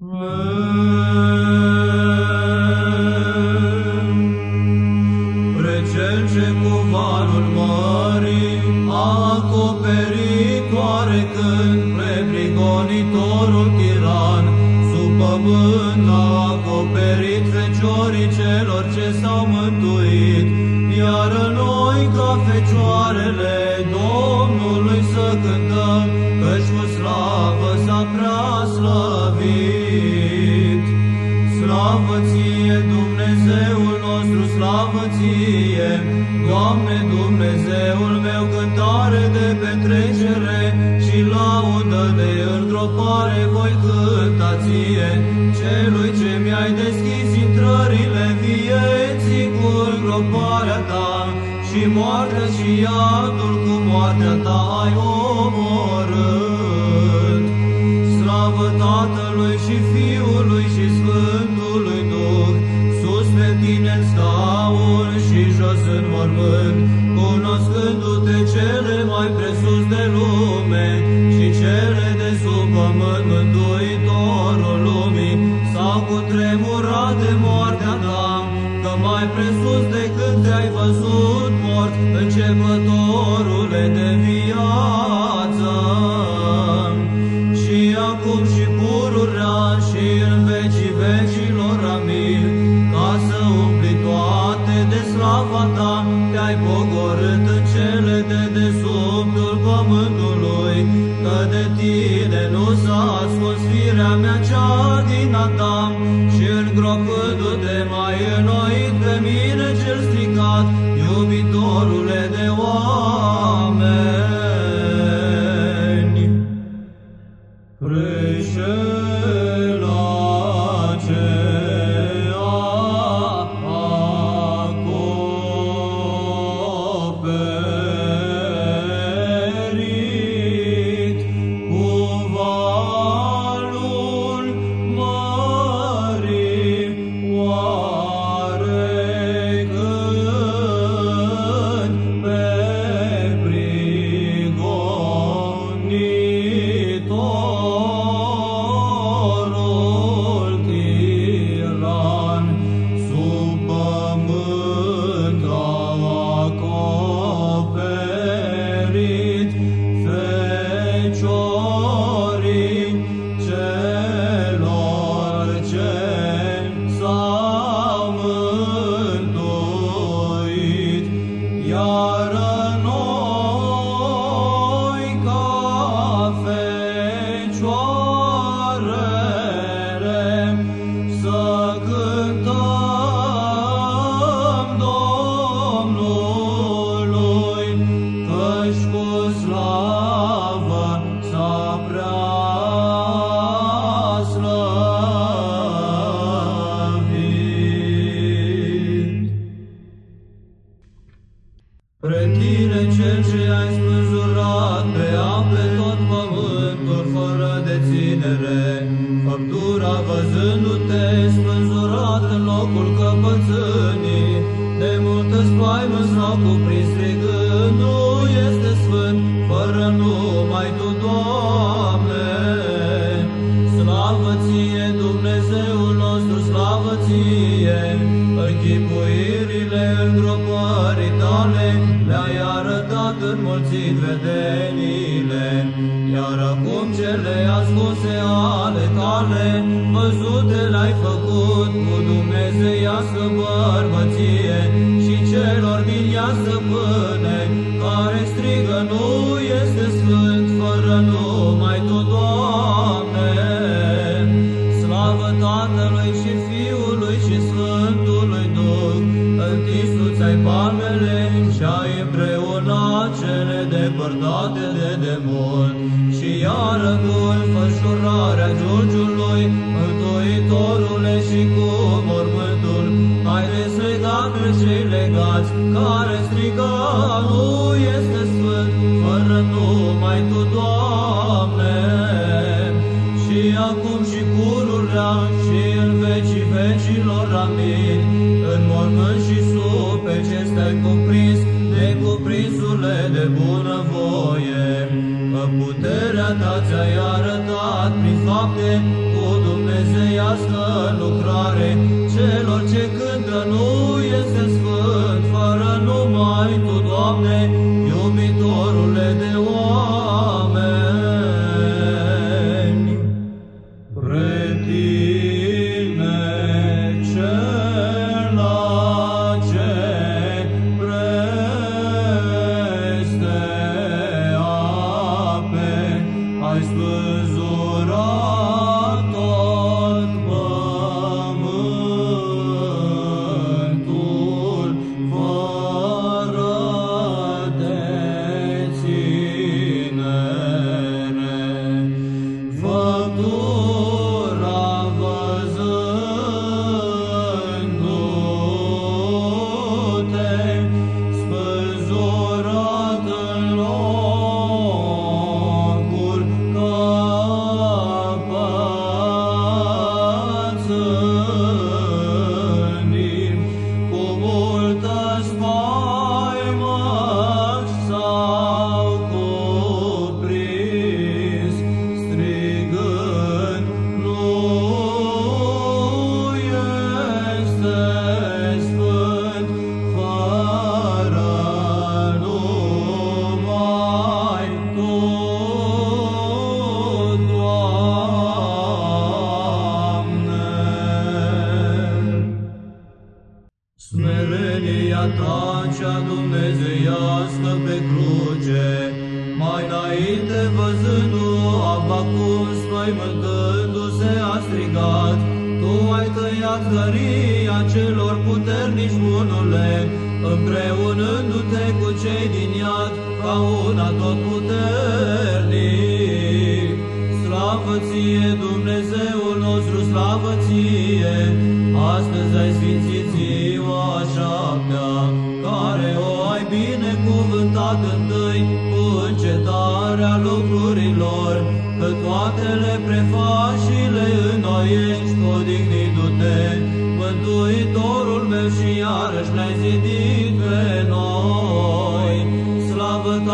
Whoa. Slavă ție, Doamne Dumnezeul meu, cântare de petrecere și laudă de îndropare voi cânta ție, celui ce mi-ai deschis intrările vieții cu îngroparea ta și moartea și iadul cu moartea ta ai omorât. Slavă Tatălui și Fiului în mormânt, cunoscându-te cele mai presus de lume și cele de sub pământ, Mântuitorul lumii, s-au cutremurat de moartea ta, că mai presus decât te-ai văzut că de tine nu s-a ascuns firea mea cea din Adam. Și îngropându-te mai înnoit pe iar ce ai spânzurat pe ape tot pământul fără de ținere, făptura văzându-te spânzurat în locul căpățânii, de multă spaimă s-au cuprins vedenile, iar acum cele ascunse ale tale, văzute le-ai făcut cu dumnezeiască bărbăție și celor din ea stăpâne, care strigă nu deslegat pe cei legați, care strigă, nu este sfânt, fără numai Tu, Doamne și acum și pururea și în vecii vecilor, amin. În mormânt și sub pe ce stai cuprins, de cuprinsurile de bună voie, că puterea ta ți-ai arătat prin șapte, cu dumnezeiască lucrare, celor ce numai Tu, Doamne, puternici bunule, împreunându-te cu cei din iad ca una tot puternic. Slavă ție, Dumnezeul nostru, slavă ție! Astăzi ai sfințit ziua a șaptea, care o ai binecuvântat întâi cu încetarea lucrurilor, că toate le prefaci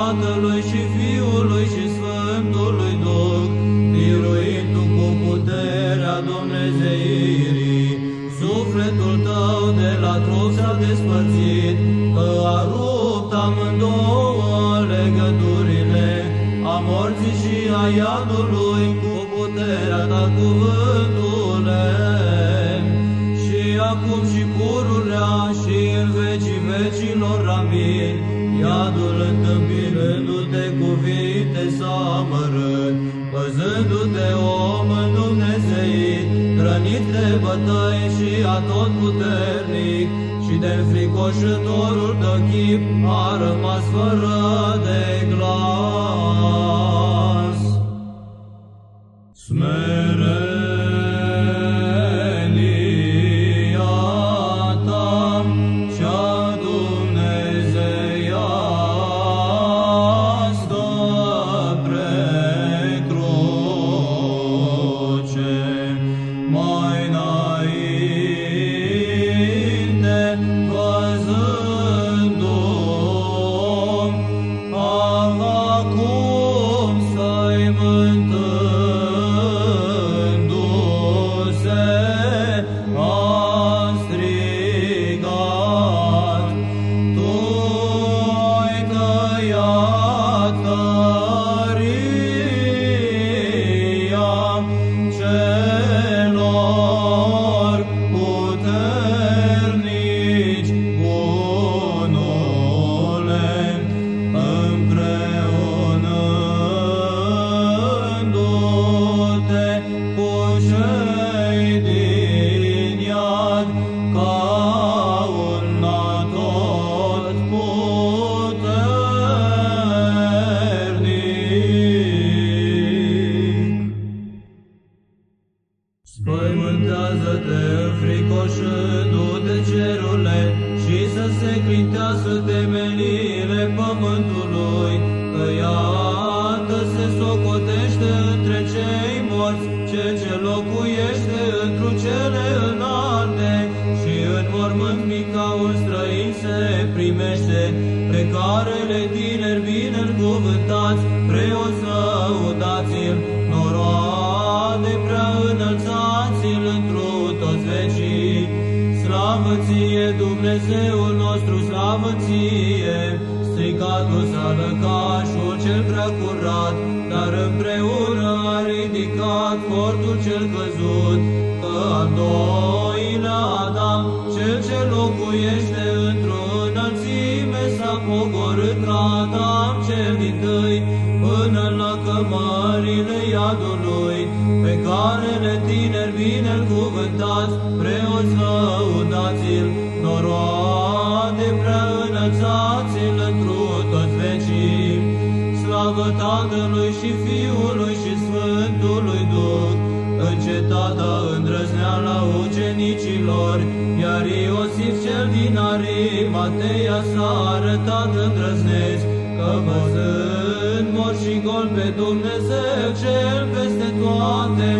Tatălui și Fiului și Sfântului Duh, biruind tu cu puterea Dumnezeirii. Sufletul tău de la trup s-a despărțit, că a rupt amândouă legăturile a morții și a iadului cu puterea ta cuvântule. Văzându-te om în Dumnezeit, hrănit de bătăi și atot puternic, și de fricoșătorul de chip a rămas fără de glas. Smerenia locuiește întru cele înalte și în mormânt mic ca un străin se primește, pe carele tineri bine căzut, că al doilea Adam, cel ce locuiește într-o înălțime, s-a pogorât la Adam cel din tâi, până la cămările iadului, pe care le tineri bine-l cuvântați, preoți lăudați-l, noroade prea înălțați-l întru toți vecii. Slavă Tatălui și Fiului ucenicilor, iar Iosif cel din Arimateia s-a arătat îndrăznesc, că văzând mor și gol pe Dumnezeu cel peste toate,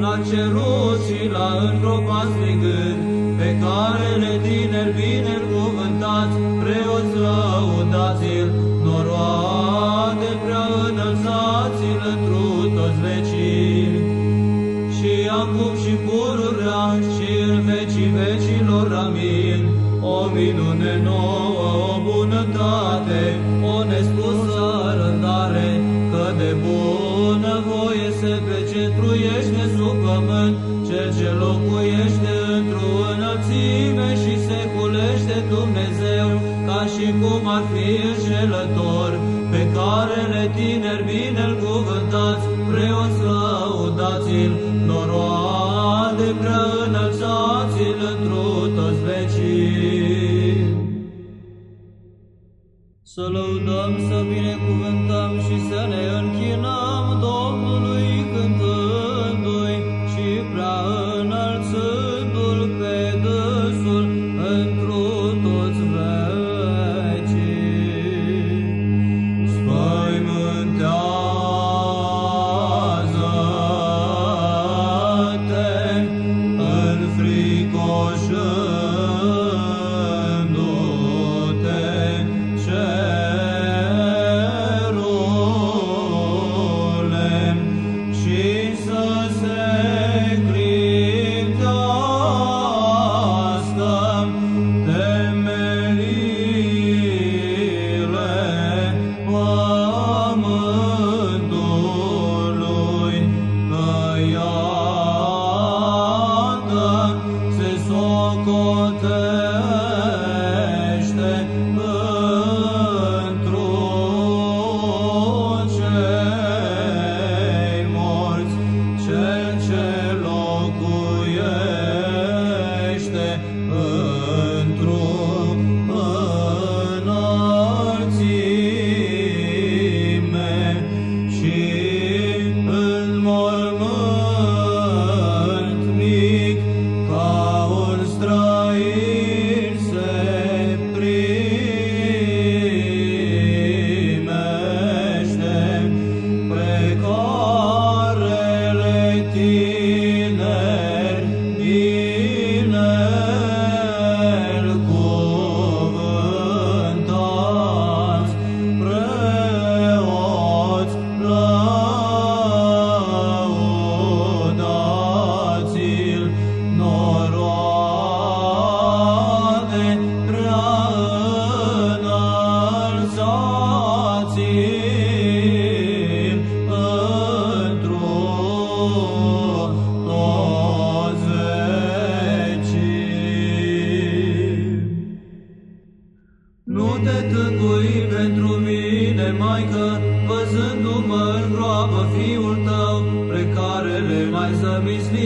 l-a cerut și l-a îngropat strigând, pe care le tineri bine cuvântați, preoți lăudați-l, minune nouă, o bunătate, o nespusă răndare, că de bună voie se pecetruiește sub pământ, cel ce locuiește într-o înălțime și se culește Dumnezeu, ca și cum ar fi înșelător, pe care le tineri bine-l cuvântați, so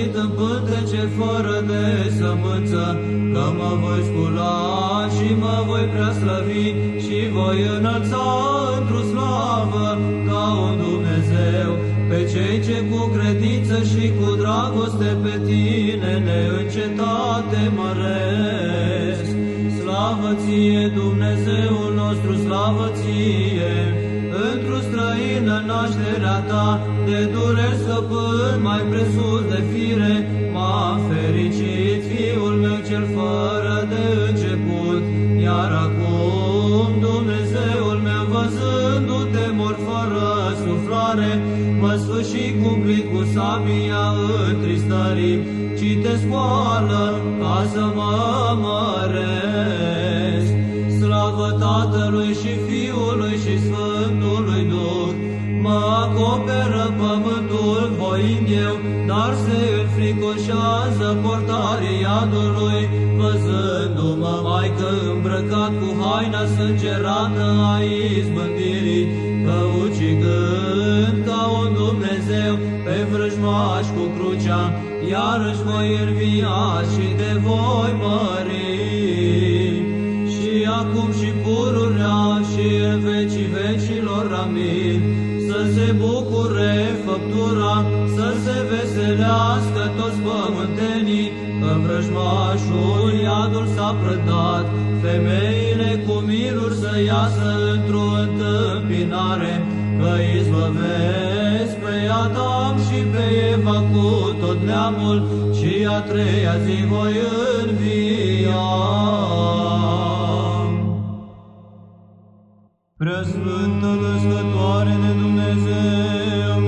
zămislit în pântece fără de sămânță, că mă voi scula și mă voi preaslăvi și voi înălța într-o slavă ca un Dumnezeu, pe cei ce cu credință și cu dragoste pe tine neîncetate măresc. Slavă ție, Dumnezeul nostru, slavă ție! Într-o străină nașterea ta, de dureri stăpân mai presus de fire, m-a fericit Fiul meu cel fără de început, iar acum Dumnezeul meu văzându-te mor fără suflare, mă sfârși cumplit cu sabia întristare. stării, ci te scoală ca să mă înfricoșează portarii iadului, văzându-mă mai că îmbrăcat cu haina sângerată a izbândirii, căucigând ca un Dumnezeu pe vrăjmaș cu crucea, iarăși voi învia și te voi mări. Și acum și pururea și în vecii vecilor, amin. Să se bucure făptura, să se veselească toți pământenii, că vrăjmașul iadul s-a prădat, femeile cu miluri să iasă într-o întâmpinare, că izbăvesc pe Adam și pe Eva cu tot neamul și a treia zi voi învia. Preasfântă Născătoare de Dumnezeu,